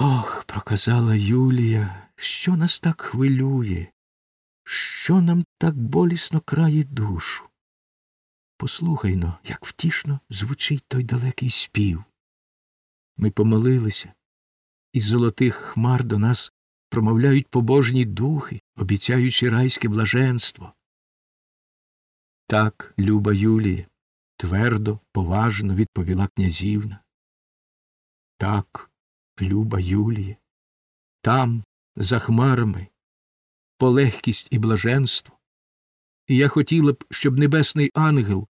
Ох, проказала Юлія, що нас так хвилює, що нам так болісно крає душу. Послухай но, як втішно звучить той далекий спів. Ми помолилися, із золотих хмар до нас промовляють побожні духи, обіцяючи райське блаженство. Так, люба Юлія, твердо, поважно відповіла князівна. Так, люба Юлія, там, за хмарами, полегкість і блаженство. І я хотіла б, щоб небесний ангел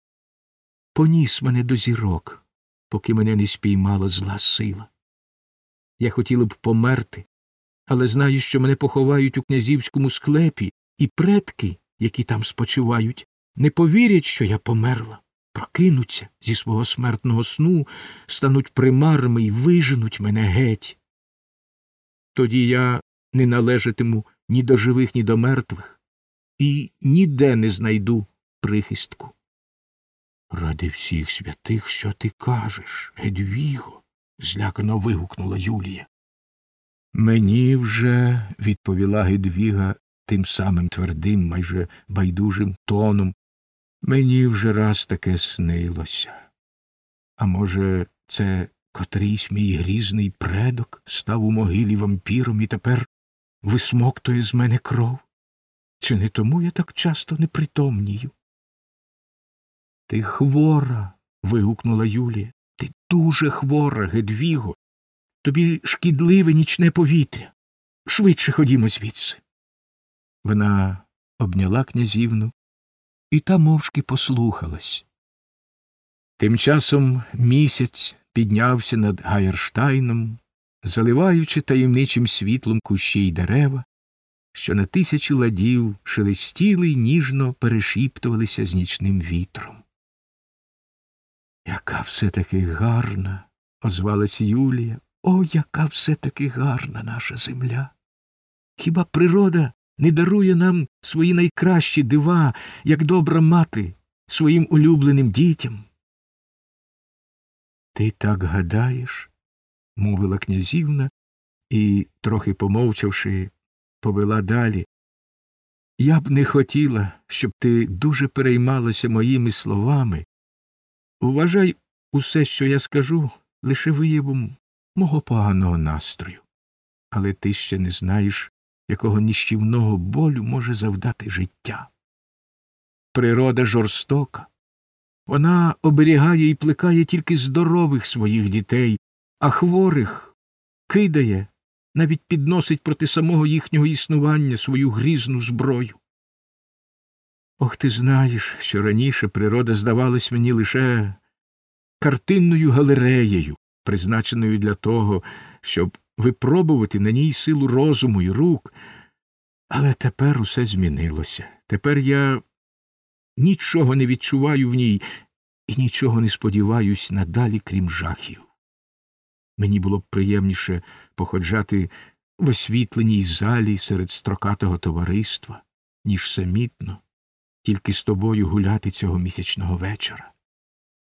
поніс мене до зірок, поки мене не спіймала зла сила. Я хотіла б померти, але знаю, що мене поховають у князівському склепі, і предки, які там спочивають, не повірять, що я померла, прокинуться зі свого смертного сну, стануть примарами і виженуть мене геть. Тоді я не належатиму ні до живих, ні до мертвих, і ніде не знайду прихистку. Ради всіх святих, що ти кажеш, Гедвіго, злякано вигукнула Юлія. Мені вже, відповіла Гедвіга тим самим твердим, майже байдужим тоном, мені вже раз таке снилося. А може, це котрийсь мій грізний предок став у могилі вампіром і тепер висмоктує з мене кров? Чи не тому я так часто непритомнію? Ти хвора. вигукнула Юлія. Ти дуже хвора, Гедвіго. Тобі шкідливе нічне повітря. Швидше ходімо звідси. Вона обняла князівну, і та мовчки послухалась. Тим часом місяць піднявся над Гайерштайном, заливаючи таємничим світлом кущі й дерева, що на тисячі ладів шелестіли й ніжно перешіптувалися з нічним вітром. Яка все таки гарна, озвалась Юлія. О, яка все таки гарна наша земля. Хіба природа не дарує нам свої найкращі дива, як добра мати своїм улюбленим дітям? Ти так гадаєш, мовила князівна і, трохи помовчавши, повела далі. Я б не хотіла, щоб ти дуже переймалася моїми словами. Вважай усе, що я скажу, лише виявом мого поганого настрою. Але ти ще не знаєш, якого ніщівного болю може завдати життя. Природа жорстока. Вона оберігає і плекає тільки здорових своїх дітей, а хворих кидає, навіть підносить проти самого їхнього існування свою грізну зброю. Ох, ти знаєш, що раніше природа здавалась мені лише картинною галереєю, призначеною для того, щоб випробувати на ній силу розуму і рук. Але тепер усе змінилося. Тепер я нічого не відчуваю в ній і нічого не сподіваюсь надалі, крім жахів. Мені було б приємніше походжати в освітленій залі серед строкатого товариства, ніж самітно, тільки з тобою гуляти цього місячного вечора.